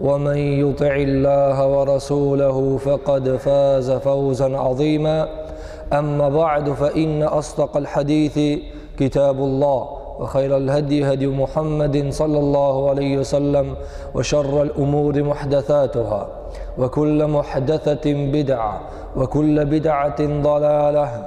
ومن يطع الله ورسوله فقد فاز فوزا عظيما أما بعد فإن أصدق الحديث كتاب الله وخير الهدي هدي محمد صلى الله عليه وسلم وشر الأمور محدثاتها وكل محدثة بدعة وكل بدعة ضلالة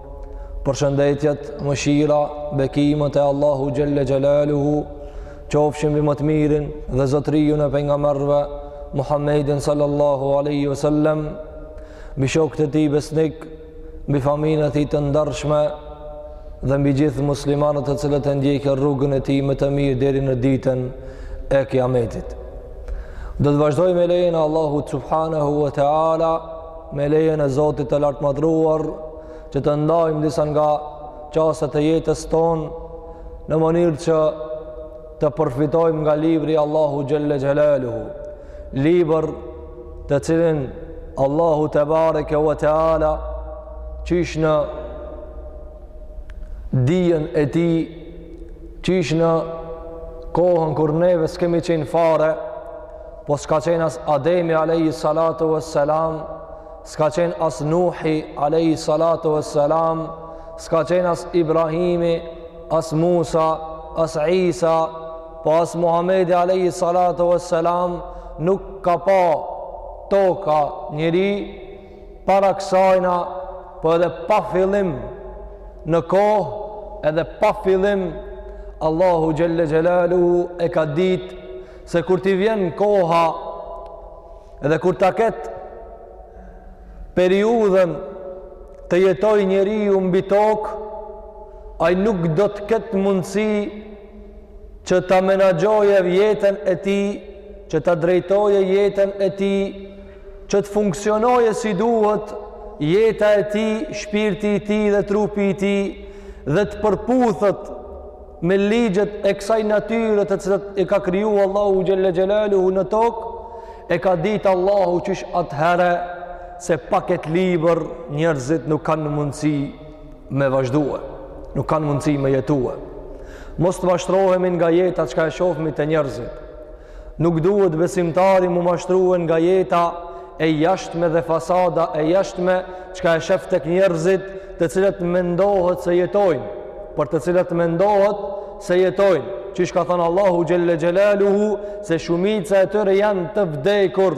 Përshëndetjet, mëshira, bekimet e Allahut xhelle xhelaluhu, qofshin mbi më të mirin dhe zotëriun e pejgamberëve, Muhammedin sallallahu aleyhi ve sellem, mbi shokët e tij besnikë, mbi familjen e tij të ndershme, dhe mbi gjithë muslimanët të cilët e ndjekin rrugën e tij më të mirë deri në ditën e kiametit. Do të vazhdojmë me lejen e Allahut subhanahu wa ta'ala, Me lejen e Zotit të lartmadhëruar, që të ndajmë disa nga çastet e jetës tonë, në mënyrë që të përfitojmë nga libri i Allahut xhelle xhelaluhu. Libër të cilin Allahu tebareke wa ta'ala, qysh në dijen e tij, qysh në kohën kur neve s'kemi qenë fare, Po s'ka qenë as Ademi alayhi salatu wassalam, s'ka qenë as Nuhi alayhi salatu wassalam, s'ka qenë as Ibrahimi, as Musa, as Isa, po as Muhamedi alayhi salatu wassalam nuk ka pa toka njeri para kësajna, po edhe pa fillim në kohë, edhe pa fillim Allahu xhelle xhelaluhu e ka ditë se kur t'i vjen koha edhe kur ta ketë periudhën të jetojë njeriu mbi tokë, ai nuk do të ketë mundësi që ta menaxhojë jetën e tij, që ta drejtojë jetën e tij, që të funksionojë si duhet jeta e tij, shpirti i tij dhe trupi i tij, dhe të përputhet me ligjet e kësaj natyre të cilat i ka kriju Allahu xhelle xhelaluhu në tokë, e ka ditë Allahu qysh atëhere se pa kët libër njerëzit nuk kanë mundësi me vazhdue, nuk kanë mundësi me jetue. Mos të mashtrohemi nga jeta çka e shofmi te njerëzit, Nuk duhet besimtari m'u mashtrue nga jeta e jashtme dhe fasada e jashtme çka e shef tek njerëzit të cilët mendohet se jetojnë, por të cilët mendohet se jetojnë, qysh ka thënë Allahu xhelle xhelaluhu se shumica e tyre janë të vdekur.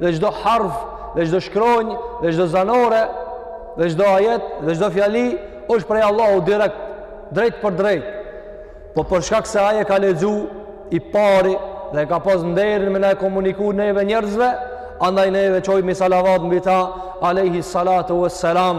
dhe çdo harf dhe çdo shkronjë dhe çdo zanore dhe çdo ajet dhe çdo fjali është prej Allahut direkt drejtpërdrejt po për shkak se ai e ka lexu i pari dhe e ka pas nderin me na e komuniku neve njerëzve andaj neve çojmë salavat mbi ta alayhi salatu wassalam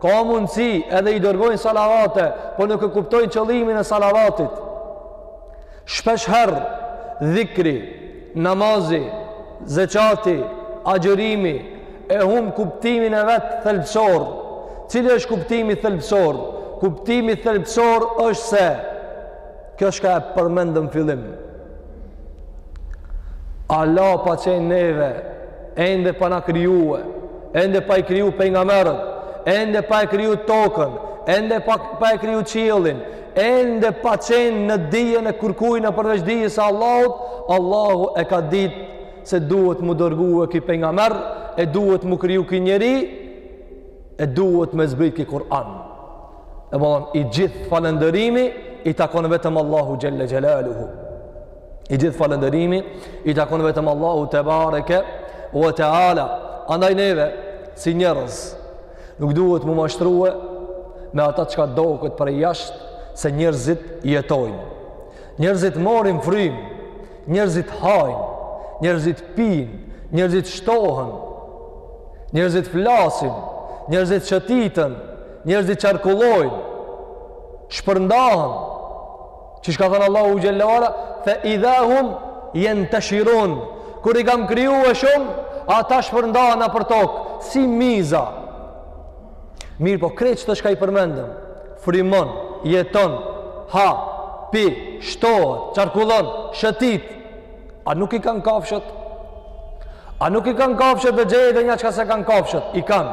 Ka mundësi edhe i dërgojnë salavate, po nuk e kuptojnë qëllimin e salavatit. Shpesh herë, dhikri, namazi, zeqati, agjërimi, e hum kuptimin e vet thelbësor. Cili është kuptimi thelbësor? Kuptimi thelbësor është se Kjo shka e përmendëm fillim. Hala pa qenë neve, ende pa na kriju, ende pa i kriju pejgamerët, ende pa e kriju tokën, ende pa, pa e kriju qiellin, ende pa qenë në dijen e kërkujna përveç dijes së Allahut, Allahu e ka ditë se duhet mu dërgue ky pejgamer, e duhet mu kriju ky njeri, e duhet me zbrit ky Kur'an. E bëllon, i gjithë falëndërimi i takon vetëm Allahu Xhelle Xhelaluhu. I gjithë falëndërimi i takon vetëm Allahu Tebareke ue Teala. Andaj neve, si njerëz, nuk duhet mu mashtrue me ata çka doket prej jashtë se njerëzit jetojnë. Njerëzit morrin frymë, njerëzit hajnë, njerëzit pinë, njerëzit shtohen, njerëzit flasin, njerëzit shëtiten, Njerëzit qarkullojnë, shpërndahen, qysh ka thanë Allahu xhelle ue ala, fe idha hum jenteshirun, kur i kam krijue shumë, ata shpërndahen nëpër tokë, si miza. Mirëpo, krejt qëto çka i përmendëm, frymon, jeton, ha, pi, shtohet, qarkullon, shëtit, a nuk i kanë kafshët? A nuk i kanë kafshët dhe gjeje ndonja çka s'e kanë kafshët? I kanë.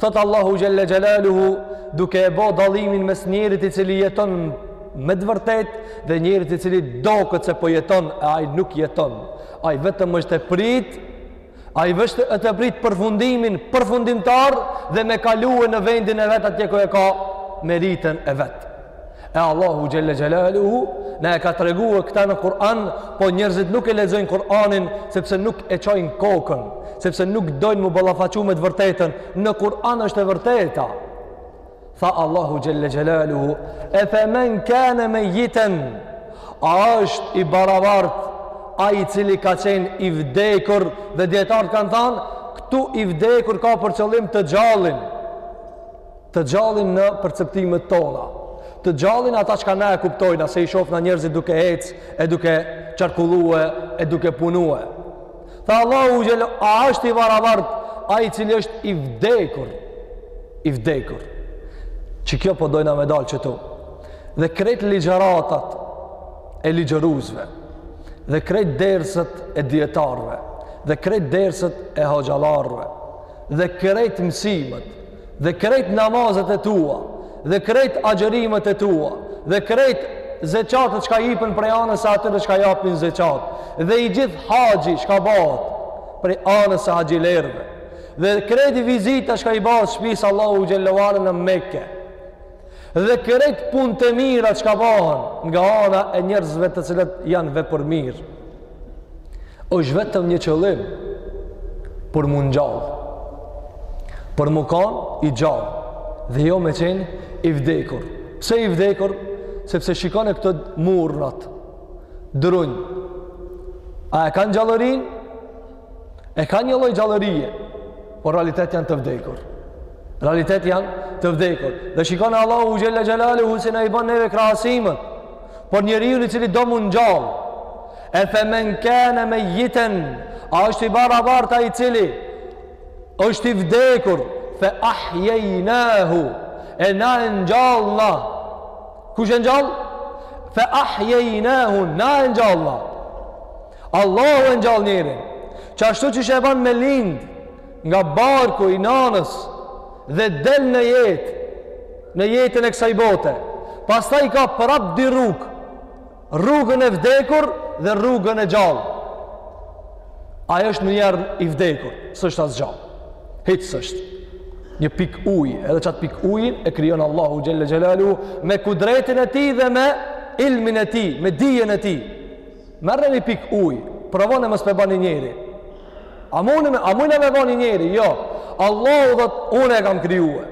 Thotë Allahu Xhelle Xhelaluhu duke e bo dallimin mes njerit i cili jeton me të vërtetë dhe njerit i cili doket se po jeton e ai nuk jeton. Ai vetëm është te prit, ai veç është te prit përfundimin përfundimtar dhe me kalue në vendin e vet atje ku e ka meritën e vet. E Allahu Xhelle Xhelaluhu, na e ka tregue këta në Kur'an, po njerëzit nuk e lexojnë Kur'anin, sepse nuk e qajnë kokën, sepse nuk dojnë mu ballafaqu me të vërtetën, në Kur'an është e vërteta. Tha Allahu Xhelle Xhelaluhu, e fe men kene mejjiten, a është i barabartë, ai i cili ka qenë i vdekur, dhe dijetarët kanë thanë, këtu i vdekur ka për qëllim të gjallin, të gjallin në perceptimet tona, të gjallin ata çka na e kuptojnë, se i shofna njerëzit duke ec, e duke qarkullue, e duke punue. Tha Allahu xhel, a është i barabartë, ai i cili është i vdekur, i vdekur. Qekjo po dojna me dalë qetu. Dhe krejt ligjeratat e ligjëruesve, dhe krejt derset e dijetarëve, dhe krejt derset e hoxhallarëve, dhe krejt mësimet, dhe krejt namazet e tua dhe krejt agjerimet e tua dhe krejt zeqatet çka jipen prej anës së atyre çka japin zeqat dhe i gjithë haxhi çka bahet prej anës së haxhilerëve dhe krejt vizitat çka i bahet shpisë Allahu xhelle ve ala në Meke Dhe krejt punët e mira çka bahen nga ana e njerëzve të cilët janë vepërmirë. është vetëm një qëllim për m'u ngjallë. Për me kanë i gjallë. Dhe jo me qenë i vdekur. Pse i vdekur? Sepse shikoni këto murnat. Drunjë. A e kanë gjallërinë? E kanë një lloj gjallërie, por realitet janë të vdekur. Realitet janë të vdekur. Dhe shikone Allahu xhelle xhelaluhu se na i ban neve krahasimet. Por njeriun i cili do m'u ngjallë, e fe men kane mejiten, a është i barabartë ai i cili është i vdekur, fe ahjejnahu, e na e ngjallëm na. Kush e ngjall? Fe ahjejnahu, na e ngjallëm na. Allahu e ngjall njerin. Qashtu qysh e ban me lind nga barku i nanës dhe del në jetë, në jetën e kësaj bote. Pastaj ka prap dy rrugë, rrugën e vdekur dhe rrugën e gjallë. Ai është njeri i vdekur, s'është as gjallë. Hiç s'është. Një pikë ujë, edhe qatë pikë ujin e krijon Allahu xhelle xhelaluhu me kudretin e tij dhe me ilmin e tij, me dijen e tij. Merrni një pikë ujë, provone mos e bani njeri. A muni me, a muni me bani njeri? Jo. Allahu thotë unë e kam krijue.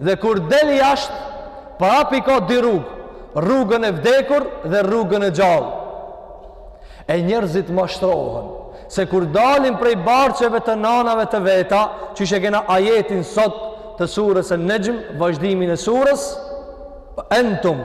Dhe kur del jashtë, prapë i ka dy rrugë, rrugën e vdekur dhe rrugën e gjallë. E njerëzit mashtrohen se kur dalin prej barqeve të nanave të veta, që qysh e kena ajetin sot të sures së nexhm, vazhdimin e sures, entum,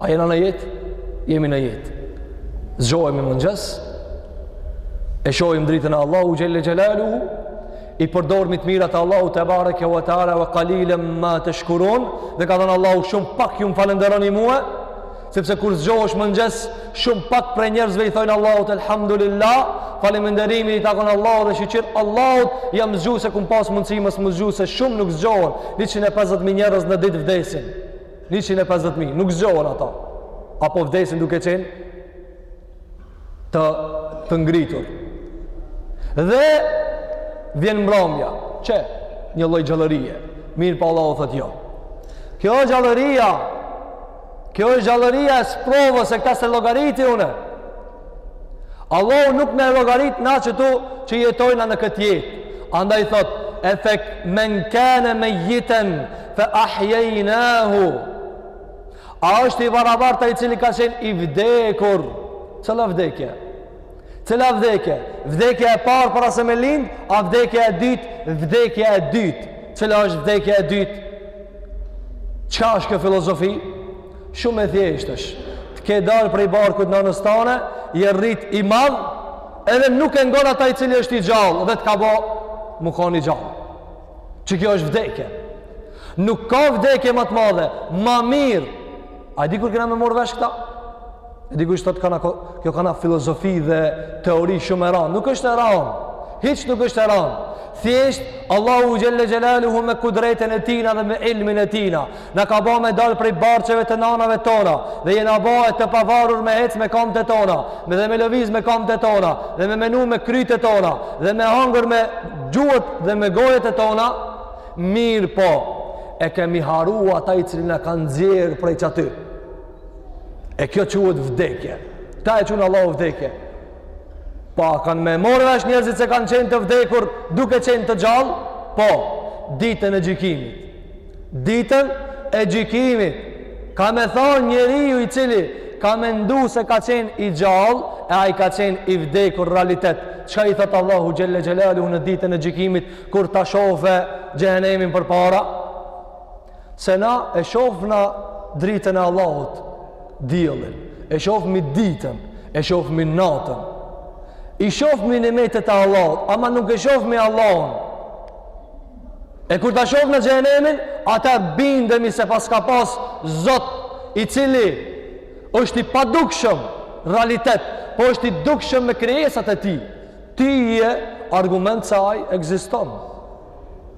A jena në jetë? Jemi në jetë. Zgjohemi mëngjes, e shohim dritën e Allahut xhelle xhelaluhu, i përdorim të mirat e Allahut tebareke ve teala ve kalilen ma teshkurun, dhe ka thënë Allahu shumë pak ju më falënderoni mue, sepse kur zgjohesh mëngjes, shumë pak prej njerëzve i thonë Allahut elhamdulillah, falënderimi i takon Allahut dhe shqyr Allahut, jam zgju se kam pas mundësi mos m'u zgju se shumë nuk zgjohen, 150000 njerëz në ditë vdesin. njëqind e pesëdhjetë mijë nuk zgjohen ata apo vdesin duke qenë të të ngritur dhe vjen mbrëmja që një lloj gjallërie mirëpo Allahu thotë jo kjo është gjallëria kjo është gjallëria e sprovës se këta s'e llogariti unë Allahu nuk na llogarit na qëtu që jetojna në këtë jetë. Andaj thot, e fe men kane mejten fe ahjejnahu. A është i barabartë ai i cili ka qenë i vdekur? Cëla vdekje? Cëla vdekje? Vdekja e parë para se me lindë, a vdekja e dytë? Vdekje e dytë. Cëla është vdekja e dytë? Çka është kjo filozofi? Shumë e thjeshtë është. Ti ke dalë prej barkut nanës tane, je rrit i madh, edhe nuk e ngonë ata i cili është i gjallë, dhe të ka bo, me konë i gjallë. Qe kjo është vdekje. Nuk ka vdekje ma të madhe, ma mirë. A di kur kena me marrë vesh këta? E dikush thotë koka kjo koka filozofi dhe teori shumë e randë. Nuk është e rëndë. Hiç nuk është e rëndë. Thjesht Allahu xhelle xhelaluhu me kudretin e tina dhe me ilmin e tina na ka bo me dal prej barqeve të nanave tona dhe jena ba të pavarur me hec me kambët tona, me dhe me lëviz me kambët tona dhe me menu me krytë e tona dhe me hangër me gjuhët dhe me gojët e tona. Mirëpo, e kemi harru ata i cili na ka nxjerr prej qaty. E kjo quhet vdekje. Këta e qun Allahu vdekje. Pa kanë me marrë vesh njerëzit se kanë qenë të vdekur duke qenë të gjallë? Po, ditën e gjykimit. Ditën e gjykimit. Ka me thanë njeriu i cili ka mendu se ka qenë i gjallë e ai ka qenë i vdekur realitet. Çka i thotë Allahu xhelle xhelaluhu në ditën e gjykimit kur ta shofë xhehenemin përpara? Se na e shofna dritën e Allahut, diellin, e shofmi ditën, e shofmi natën, i shofmi nimetet e Allahut, ama nuk e shofmi Allahun. E kur ta shofna xhehenemin, atëherë bindemi se paska pas zot i cili është i padukshëm realitet, po është i dukshëm me krijesat e tij. Ti je argument se ai ekziston.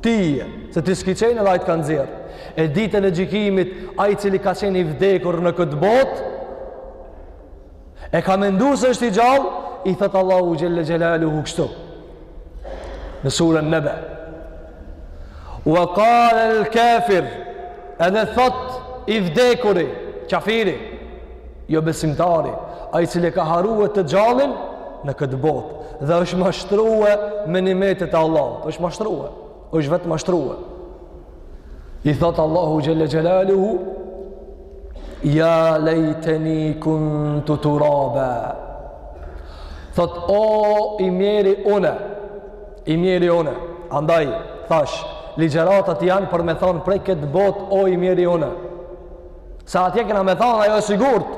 Ti je, se ti s'ki qenë edhe ai të ka nxjerrë. E ditën e gjykimit, ai i cili ka qenë i vdekur në këtë botë, e ka mendu se është i gjallë, i thotë Allahu xhelle xhelaluhu kështu. Në suren Nebe. Ua kalel kafir, edhe thotë i vdekuri, qafiri, jobesimtari, ai i cili e ka harrue të gjallin në këtë botë, dhe është mashtrue me nimetet e Allahut, është mashtrue, është vetëmashtrue. I thotë Allahu Xhelle Xhelaluhu, ja lejteni kuntu turaba, thotë, o i mjeri une, i mjeri une, andaj, thash, ligjeratat janë për me thonë prej këtë botë, o i mjeri une, Se atje kena me thanë, ajo e sigurt.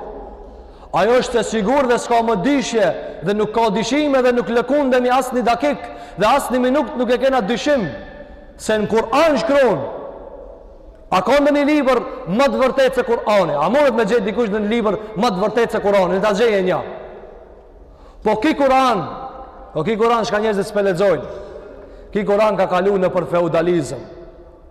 Ajo është e sigurt dhe s'ka më dyshje dhe nuk ka dyshime dhe nuk lëkundemi as një dakik dhe as një minut nuk e kena dyshim. Se në Kur'an shkron, a ka ndonjë libër ma të vërtet se Kur'ani? A mundet me gjet dikush ndonjë libër ma të vërtet se Kur'ani? Le ta gjejë nja. Po ky Kur'an, po ky Kur'an çka njerëzit s'pe lexojnë. Ky Kur'an ka kalu nëpër feudalizëm.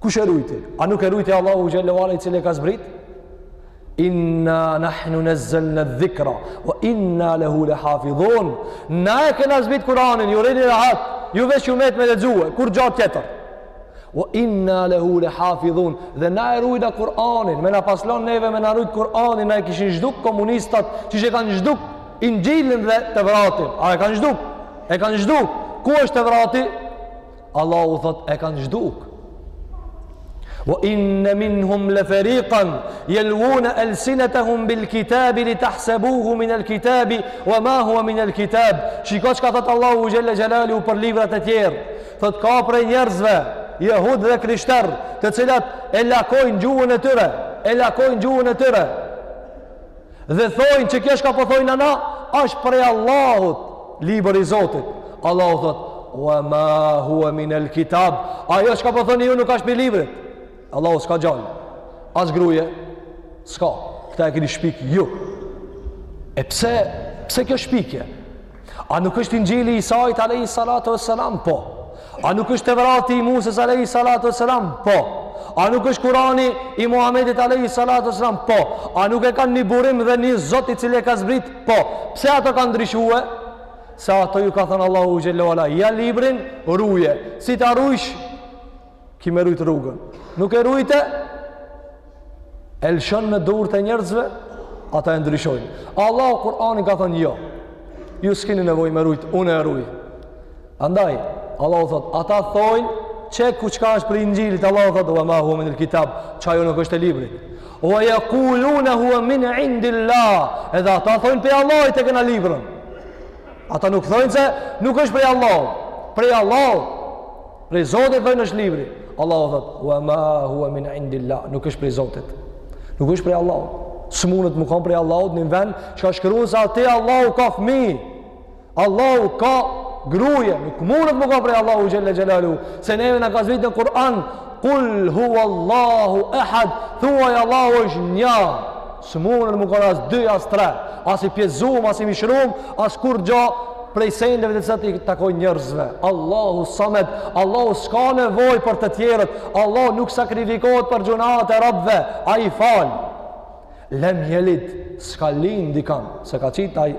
Kush e rujti? A nuk e rujti Allahu Xhelle we ala i cili e ka zbrit? Inna nahnu nezzelna dhikra, wa inna lehu le hafidhun. Na e kena zbrit Kuranin, ju rrini rahat, ju veç ju met me e lexue, kurgja tjetër. Wa inna lehu le hafidhun. Dhe na e rujna Kuranin, me na pas lon neve me na rujt Kuranin, na e kishin zhduk komunistat, qysh e kanë zhduk Inxhilin dhe Tevratin. A e kanë zhduk? E kanë zhduk. Ku asht Tevrati? Allahu thot e kanë zhduk. Wa inna minhum la fariqan yalwuna alsinatahum bil kitabi li tahsabuhu min al kitabi wa ma huwa min al kitab. Shiko çka thot Allahu xhalla xhalalu për librat e tjerë. Thot ka prej njerëzve, jehud dhe krishter, të cilët e lakojnë gjuhën e tyre, e lakojnë gjuhën e tyre. Dhe thojnë që kjo çka po thojna na, ashtë prej Allahut, libër i Zotit. Allahu thot, wa ma hua min el kitab, ajo çka po thoni ju nuk është prej librit. Allahu s'ka djalë, as gruje, s'ka, këta e keni shpik ju. E pse, pse kjo shpikje? A nuk është Injili i Isait alayhi salatu wassalam? Po. A nuk është Tevrati i Musës alayhi salatu wassalam? Po. A nuk është Kurani i Muhamedit alayhi salatu wassalam? Po. A nuk e kanë një burim dhe një Zot i cili e ka zbrit? Po. Pse ato kanë ndryshue? Se ato ju ka thënë Allahu xhalla wa ala, ja librin ruje. Si ta rujsh? ki me rujt rrugën. Nuk e rujte, e lëshon në dorë të njerëzve, ata e ndryshojnë. Allahu Kur'anin ka thënë jo. Ju s'keni nevojë me rujt, unë e ruj. Andaj Allahu thot, ata thojnë qe ku çka asht prej Injilit, Allahu thot, "Wa ma huwa min al-kitab", ajo nuk është e librit. "Wa yaquluna huwa min 'indillah", edhe ata thojnë prej Allahut e kena librin. Ata nuk thojnë se nuk është prej Allahut, prej Allahut. Prej Zotit thonë ashtë libri. Allahu thot, wa ma hua min indillah, nuk është prej Zotit. Nuk është prej Allahut. S'mundet me kanë prej Allahut një vend, çka shkruen se aty Allahu ka fmi. Allahu ka gruje, nuk mundet me kanë prej Allahu xhelle xhelaluhu. Se neve na ka zbrit në Kur'an, kul hua Allahu ehad, thuaj Allahu është nja. S'munën me konë as dy, as tre, as i pjesum, as i mishrum, as kurgjo prej sendeve të cilat i takojnë njërzve. Allahu samet, Allahu s'ka nevojë për të tjerët, Allahu nuk sakrifikohet për gjynahet e robve, ai i fal. Lem jelit, s'ka lind kan, s'e ka qit ai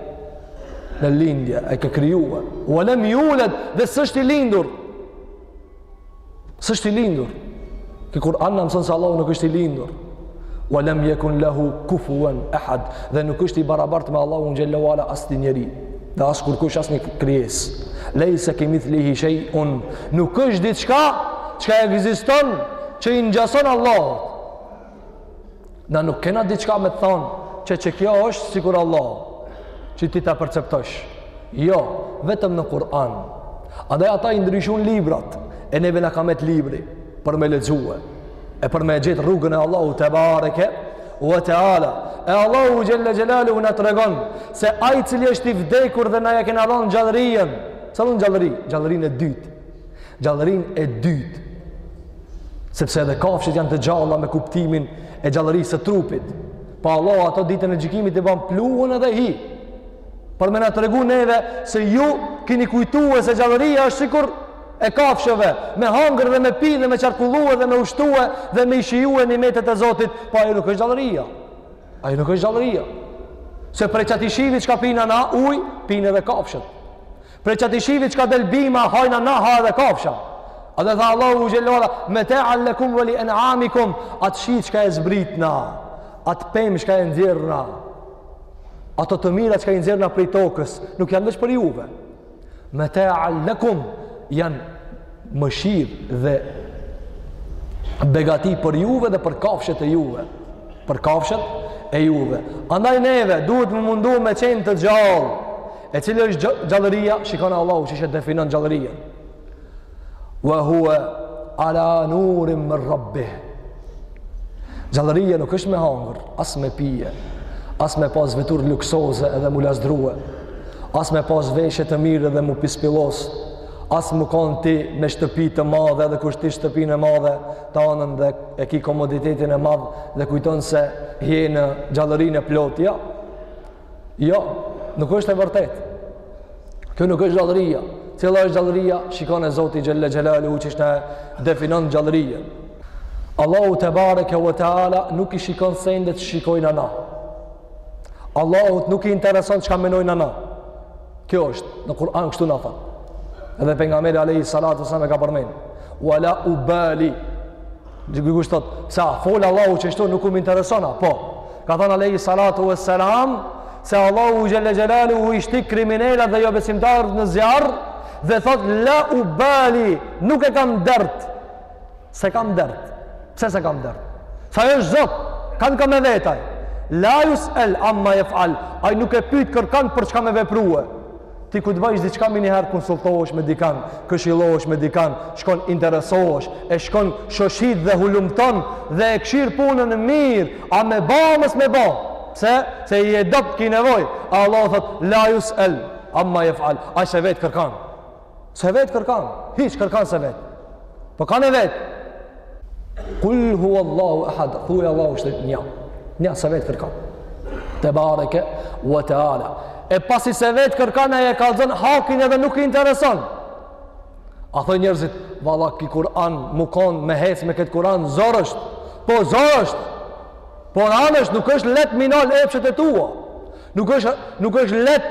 në lindje, e ka kriju. Ue lem julet dhe s'është i lindur, S'është i lindur. E Kur'ani na mëson se Allahu nuk është i lindur. Wa lem jekun lehu kufuen ehad. Dhe nuk është i barabart me Allahu xhele ue ala asnjë njeri. Dhe askurkush asnjë krijesë. Lejse kemithlihi shej'un. Nuk është diçka çka ekziston që i ngjason Allahut. Na nuk kena diçka me të thonë që qe kjo është sikur Allahu, që ti ta perceptosh. Jo, vetëm në Kur'an. Edhe ata i ndryshun librat, e neve na ka met libri, për me lexue, e për me gjetë rrugën e Allahut tebareke ue teala. E Allahu xhele xhelaluhu na tregon, se ai i cili është i vdekur dhe na ja kena dhonë gjallërien, cilën gjallëri, gjallërinë e dytë, gjallërinë e dytë, sepse edhe kafshët janë të gjalla me kuptimin e gjallërisë së trupit. Po Allahu ato ditën e gjikimit i ban pluhën edhe hi. Për me na tregu neve se ju kini kujtue se gjallëria është sikur e kafshëve, me hangër dhe me pi dhe me qarkullue dhe me ushtue dhe me i shijue nimetet e Zotit, po ajo nuk është gjallëria. Ajo nuk është gjallëria. Se prej qati shivit çka pina na ujë, pinë edhe kafshët. Prej qati shivit çka del bima, hajna na, ha edhe kafsha. Edhe tha Allahu xhele ue ala, metaan lekum ve li en'amikum, atë shi çka e zbritna, atë pemë çka e nxirna, ato të mira çka i nxirna prej tokës, nuk janë veç për juve. Metaan lekum, janë mëshirë dhe begati për juve dhe për kafshet e juve për kafshet e juve andaj neve duhet m'u mundu me qenë të gjallë e cila është gjallëria shikone Allahu qysh e definon gjallërien wa hua ala nurin min rabbih gjallëria nuk është me hangër as me pi e as me pas veturë luksoze edhe m'u lazdrue as me pas veshje të mirë edhe m'u pispillos As me kanë ti me shtëpi të madhe dhe kush ti shtëpinë e madhe të anën dhe e ki komoditetin e madh dhe kujton se je në gjallërinë e plotë, jo. Jo, nuk është e vërtetë. Kjo nuk është gjallëria. Cila është gjallëria? Shikone Zoti xhele xhelaluhu qysh na e definon gjallërien. Allahu tebareke ve teala nuk i shikon sendet që shikojna na. Allahut nuk i intereson çka menojna na. Kjo është në Kur'an kështu na thon. Edhe pejgamberi alayhi salatu sallam e ka përmend. Wala ubali. Dikush thot, se a fol Allahu qashtu, nuk më intereson a? Po. Ka thënë alayhi salatu wassalam se Allahu jalla jalaluhu i shtin kriminelat dhe jobesimtarët në zjarr dhe thot la ubali, nuk e kam dert S'e kam dert. Pse s'e kam dert? Se ai është Zot, kan ka me vet ai? La jus el amma jef al, ai nuk e pyet kërkan për çka me veprue. Ti kur të bajsh diçka menjëherë konsultohesh me dikan, këshillohesh me dikan, shkon interesohesh, e shkon shoshit dhe hulumton dhe e kshyr punën mirë, a me ba, a mos me ba. Pse? Se je i dobt, ki nevoj. A Allahu thot, la jus el, amma jef al, ai s'e vet kërkan. S'e vet kërkan, hiç kërkan s'e vet. Po kan e vet? Kul hu Allahu ahad, thuj Allahu është nja. Nja s'e vet kërkan. Tebareke wa taala. E pasi s'e vet kërkan ai e kallxon hakin edhe nuk i intereson a thojn njerëzit, valla ky Kur'an mu kon me hec me kët Kur'an zor është. Po, zor është. Po, rand është, nuk është leht me i nal epshet e tua. Nuk është, nuk është leht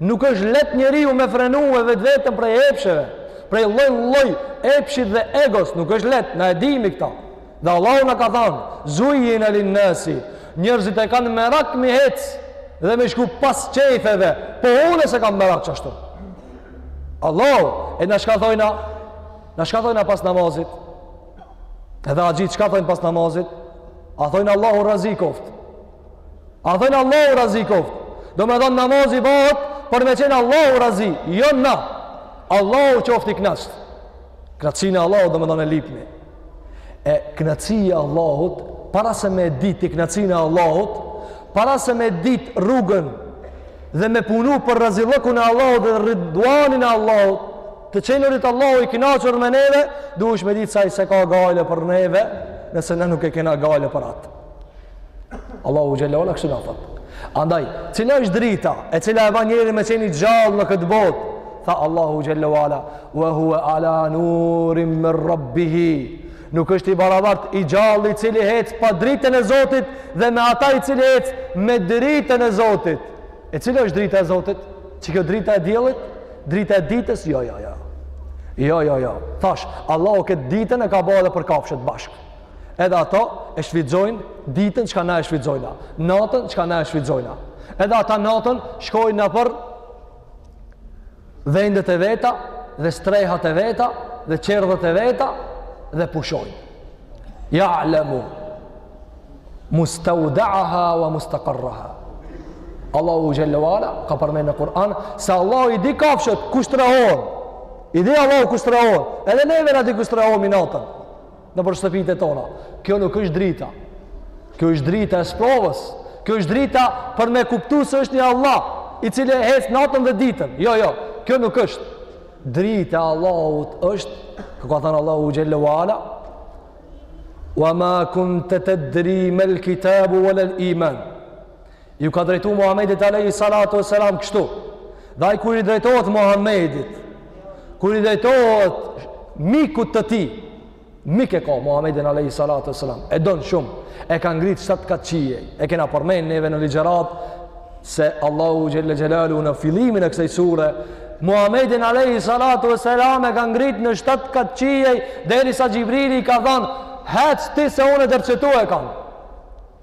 Nuk është leht njeriu me frenue vetveten prej epsheve, prej lloj-lloj epshit dhe egos, nuk është leht, na e dimi këta. Dhe Allahu na ka thanë, zujjine lin-nasi, njërzit e kanë merak me hec dhe me shku pas qejfeve, po unë s'e kam merak qashtu. Allahu, e na çka thojna, na çka thojna pas namazit, edhe haxhit çka thojnë pas namazit, a thojnë Allahu razi koft, A thojn Allahu razi koftë. Domethonë namazi bahet për me qenë Allahu razi, jo na. Allahu qoftë i knaqt. Knaqësinë e Allahut domethonë e lypmi. E knaqësia e Allahut, para se me ditë ti knaqësinë e Allahut, para se me ditë rrugën dhe me punu për razillëkun e Allahut dhe rriduanin e Allahut, të qenurit Allahu i kënaqur me neve, duhesh me ditë se ai s'e ka gajle për neve, nëse na nuk e kena gajle për atë. Allahu xhel-le ve ala kështu na thot. Andaj, cila është drita e cila e ban njerin me qenë i gjallë në këtë botë? Tha Allahu xhela ola, "Wa huwa ala nurin min rabbih." Nuk është i barabart i gjalli i cili hec pa dritën e Zotit dhe me ata i cili hec me dritën e Zotit. E cila është drita e Zotit? Qikjo drita e diellit? Drita e ditës? Jo, jo, jo. Jo, jo, jo. Tash, Allahu këtë ditën e ka ba edhe për kafshët bashkë. Edhe ato e shfrytëzojnë ditën çka na e shfrytëzojna, natën çka na e shfrytëzojna. Edhe ata natën shkojnë nëpër vendet e veta dhe strehat e veta dhe çerdhet e veta dhe pushojnë. Ja'lamu mustaudaha wa mustaqarraha. Allahu xhelle ve ala ka përmen në Kur'an se Allahu i di kafshët ku strehohen. I di Allahu ku strehohen. Edhe neve na di ku strehohemi natën. nëpër shtëpitë tona. Kjo nuk është drita. Kjo është drita e sprovës. Kjo është drita për me kuptu se është një Allah, i cili e hecë natën dhe ditën. Jo, jo, kjo nuk është. Drita e Allahut është, ku ka thanë Allahu xhelle wa ala, wa ma kunte tedri mel kitabu wa lel iman. Iu ka drejtu Muhammedit alejhi salatu ve selam kështu. Dhe ai kur i drejtohet Muhammedit, kur i drejtohet mikut të tij, mik e ka Muhammedin alejhi salatu ve selam, e don shumë, e ka ngritë shtatë kat qiej, e kena përmen neve në ligjerat, se Allahu xhelle xhelaluhu në fillimin e kësaj sure, Muhammedin alejhi salatu ve selam e ka ngritë në shtatë kat qiej, derisa Xhibrili i ka thanë, hec ti se unë deri qetu e kam.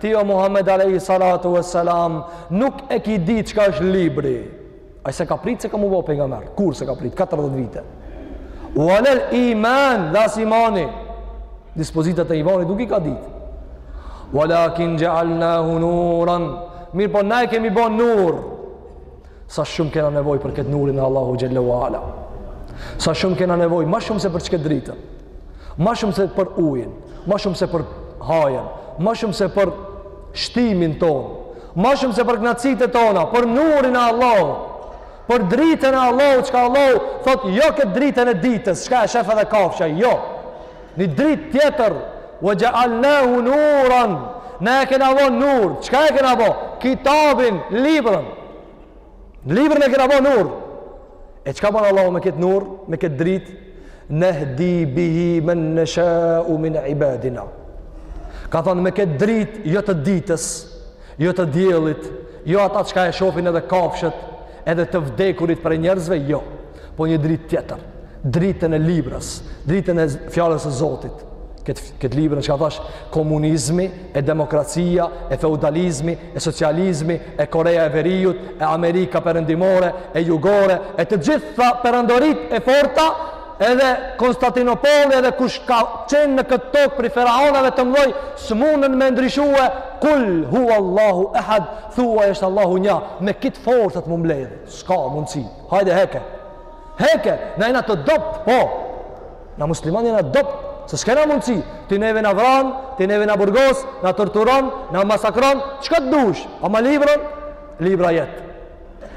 Ti o Muhammed alejhi salatu ve selam nuk e ki ditë çka është libri. Ai s'e ka prit se ka m'u bo pejgamber. Kurrë s'e ka prit 40 vite. Walal iman dhe as imani. Dispozitat e imanit nuk i ka ditë. Walakin ja'alnahu nuran. Mirëpo na e kemi bo nur. Sa shumë kena nevojë për këtë nurin e Allahu xhelle ve ala. Sa shumë kena nevojë, ma shumë se për qet dritën. Ma shumë se për ujin, ma shumë se për hajen, ma shumë se për shtimin tonë, ma shumë se për knaqsitë tona, për nurin e Allahut, për dritën e Allahut, çka Allahu, thot, jo këtë dritën e ditës, çka e shef edhe kafsha, jo, një dritë tjetër, ve xhealnahu nuran, na e kena bo nur, çka e kena bo, kitabin, librën, Librën e kena bo nur. E çka ban Allahu me këtë nur, me këtë dritë? Nehdi bihi men neshau min ibadina. Ka thonë me këtë dritë, jo të ditës, jo të diellit, jo ata çka e shofin edhe kafshët, edhe të vdekurit prej njerëzve, jo. po një dritë tjetër, dritën e librës, dritën e fjalës e Zotit. Këtë, këtë librën çka tash, komunizmi, e demokracia, e feudalizmi, e socializmi, e Korea e Veriut, e Amerika perëndimore, e jugore, e të gjitha perandoritë e forta, edhe Konstantinopoli edhe kush ka qenë në këtë tokë prej faraonave të mdhoj, s'munën me e ndryshue, kul huvallahu ehad, thuaj është Allahu nja, me krejt forcat m'u mbledhë, s'ka mundësi. Hajde heke. Heke, na jena të dobt, po. Na musliman jena dobt, se s'kena mundësi. Ti neve na vran, ti neve na burgos, na torturon, na masakron, çka të dush? Ama libra? Libra jet.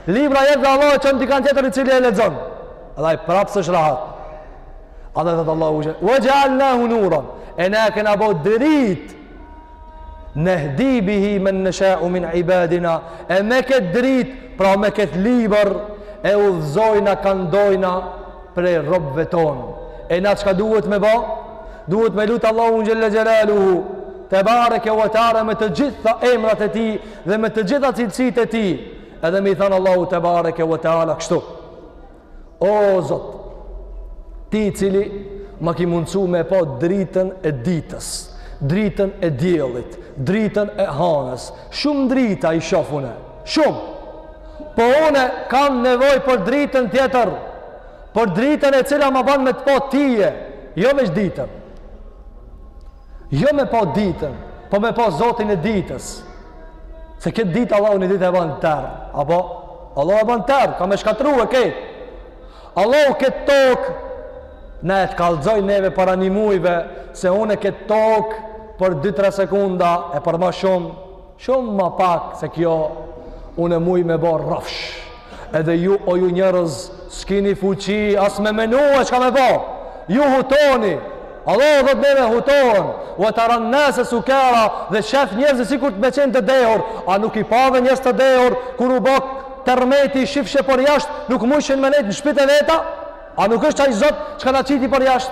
Libra jet dhe Allah e çon dikant tjetër i cili e lexon. Dhe ai prapë s'është rahat. Andaj thot Allahu që, wa ja'alnahu nuran, e ne e kena bo drit, Nehdi bihi men nësha'u min ibadina E me këtë dritë, pra me këtë libër E udhëzojna kan dojna prej robve tonë E na çka duhet me ba? Duhet me lutë Allahun xhelle xhelaluhu tebareke ue teala me të gjitha emrat e tij Dhe me të gjitha cilësitë e tij Edhe me i thanë Allahut tebareke ue teala kështu O Zot, ti i cili ma ki mundësu me e pa dritën e ditës, dritën e diellit, dritën e hanës, shumë drita i shof une, shumë, po une kam nevojë për dritën tjetër, për dritën e cila ma ban me të pa tije, jo veç ditën. Jo me pa ditën, po me pa Zotin e ditës. Se kjo ditë Allahu ni ditë e ban terr. Apo? Allahu e ban terr, ka me shkatërrue krejt. Allahu këtë tokë, na e kallzoi neve para një muji, se une e këtë tokë për 2-3 sekunda e për ma shumë, Shumë ma pak se kjo une e muj me bo rrafsh. Edhe ju o ju njerëz s'kini fuqi as me menue çka me bo. Ju hutoni. Allahu thot neve hutohen. Ue teran-nase sukara dhe shef njerëzit sikur me qenë të dehur. A nuk i patve njerëz të dehur kur u ba tërmeti shifshe përjasht nuk mujshin me nejtë në shpitë e veta? A nuk është qaj zot çka na qiti përjasht?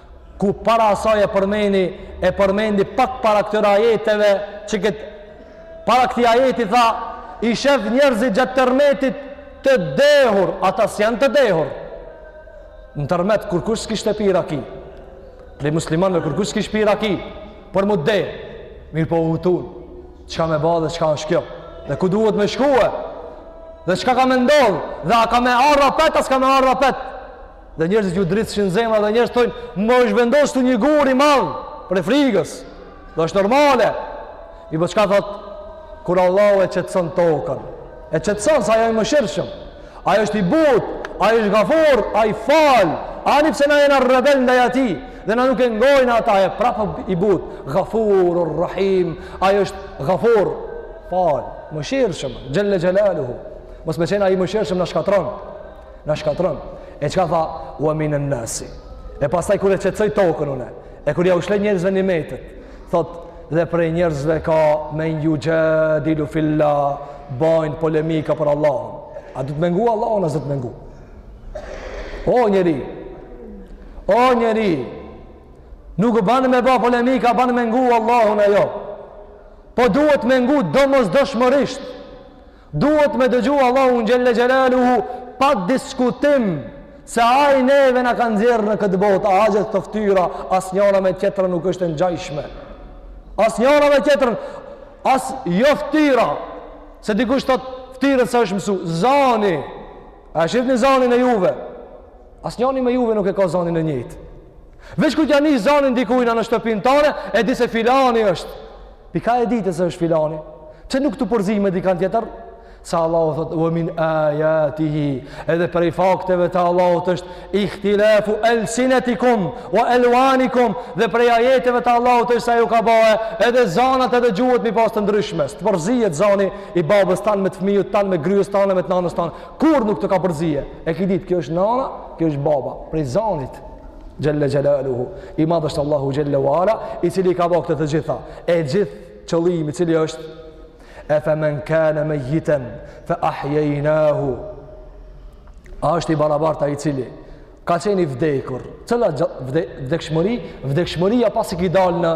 ku para asaj e përmeni e përmendi pak para këtyre ajeteve që tash para këtij ajeti tha i shef njerëzit gjatë tërmetit të dehur ata s'janë të dehur në tërmet kurkush s'kishte pi raki prej muslimanve kurkush s'kish pi raki për m'u de mirëpo u hutun çka me ba dhe çka asht kjo dhe ku duhet me shkue dhe çka ka me ndodh dhe a ka me ra apet a s'ka me ra apet Dhe njerëzit ju dridhshin zemra dhe njerëzit thojn, "Më është vendos këtu një gur i madh prej frigës." Dhe është normale. Mirpo çka thot kur Allahu e qetson tokën? E qetson se ai o i mëshirshëm. Ai është i butë, ai është gafur, ai fal. Ani pse na jena rebel ndaj atij dhe na nuk e ngojna ata e prapë i butë, gafurur rahim. Ai është gafur, fal, mëshirshëm, xhelle xhelaluhu. Mos me qenë ai mëshirshëm na shkatrron. Na shkatrron. E çka tha? Wa min an-nasi. E pastaj kur e qetësoi tokën unë, e kur jau shtroi njerëzve nimetet, thot dhe prej njerëzve ka men juxhadilu filla bajnë polemika për Allahun. A duhet me ngu Allahun a s'duhet me ngu? O njeri. O njeri. Nuk ban me ba polemika, ban me ngu Allahun a jo. Po duhet me ngu domosdoshmërisht. Duhet me dëgju Allahun Xhelle Xhelaluhu pa diskutim se ai neve na ka nxjerr në këtë botë, e gjithë këto ftyra, as njana me tjetrën nuk është e ngjajshme. As njana me tjetrën, as jo ftyra, se dikush thotë ftyrën se është mësu, zani, a e shifni zanin e juve, asnjani me juve nuk e ka zanin e njëjtë. Veç kur t'ia nin zanin e dikujna në shtëpin tane, e di se filani është, Ti e ki ditë se është filani. Pse nuk t'u përzi me dikan tjetër? Se Allahu thot: "Wa min ayatihi" edhe prej fakteve të Allahut është ihtilafu alsinatikum wa alwanikum dhe prej ajeteve të Allahut është se ju ka ba edhe zanat edhe gjuhët m'i pas të ndryshme. Të përzihet zani i babës tanë me të fëmijës tanë me grues tane me të nanës tane. Kurrë nuk t'u ka përzi. E ki ditë, kjo është nana, kjo është baba, prej zanit. Xhelle Xhelaluhu, i madh është Allahu Xhelle ve Ala, i cili i ka ba këto të gjitha, e gjithë, qëllimi cili është, e fe men kene mejjiten, fe ahjejnahu, a është i barabartë ai i cili, ka qenë i vdekur, cila vdekshmëri, vdekshmëria pasi ki dalë na,